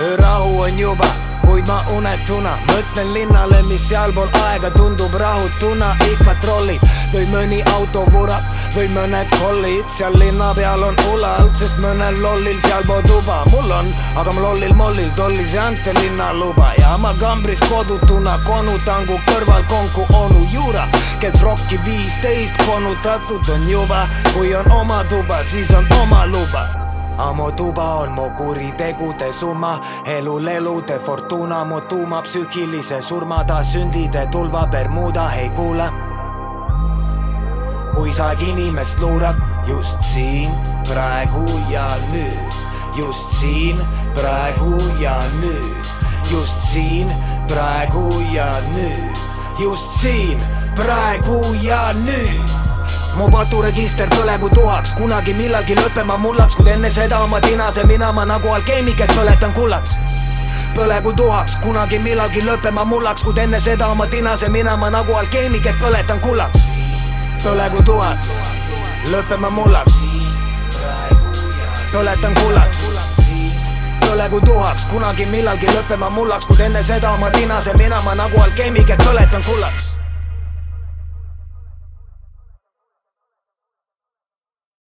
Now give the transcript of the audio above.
öörahu on juba kuid ma unetuna. Mõtlen linnale, mis sealpool aega tundub rahutuna, ikka trollib või mõni auto vurab või mõned kollid. Seal linna peal on ulal, sest mõnel lollil sealpool tuba mul on, aga ma lollil mollil tollis ei anta linnaluba ja ma kambris kodutuna konutangu kõrval konku onu Juura, kes rokki viisteist konutatud on juba, kui on oma tuba, siis on oma luba Amo tuba on mu kuritegude summa, elu lelude fortuna, mu tuuma psüühilise surma, ta sündide tulva Bermuda, ei kuula. kui saeg inimest luurab just siin, praegu ja nüüd, just siin, praegu ja nüüd, just siin, praegu ja nüüd, just siin, praegu ja nüüd mu paturegister põlegu tuhaks, kunagi millalgi lõppema mullaks, kuid enne seda oma tinase minema nagu alkeemik, et põletan kullaks. põlegu tuhaks, kunagi millalgi lõppema mullaks, kuid enne seda oma tinase minema nagu alkeemik, et põletan kullaks. põlegu tuhaks, lõppema mullaks. põletan kullaks. põlegu tuhaks, kunagi millalgi lõppema mullaks, kuid enne seda oma tinase minema nagu alkeemik, et põletan kullaks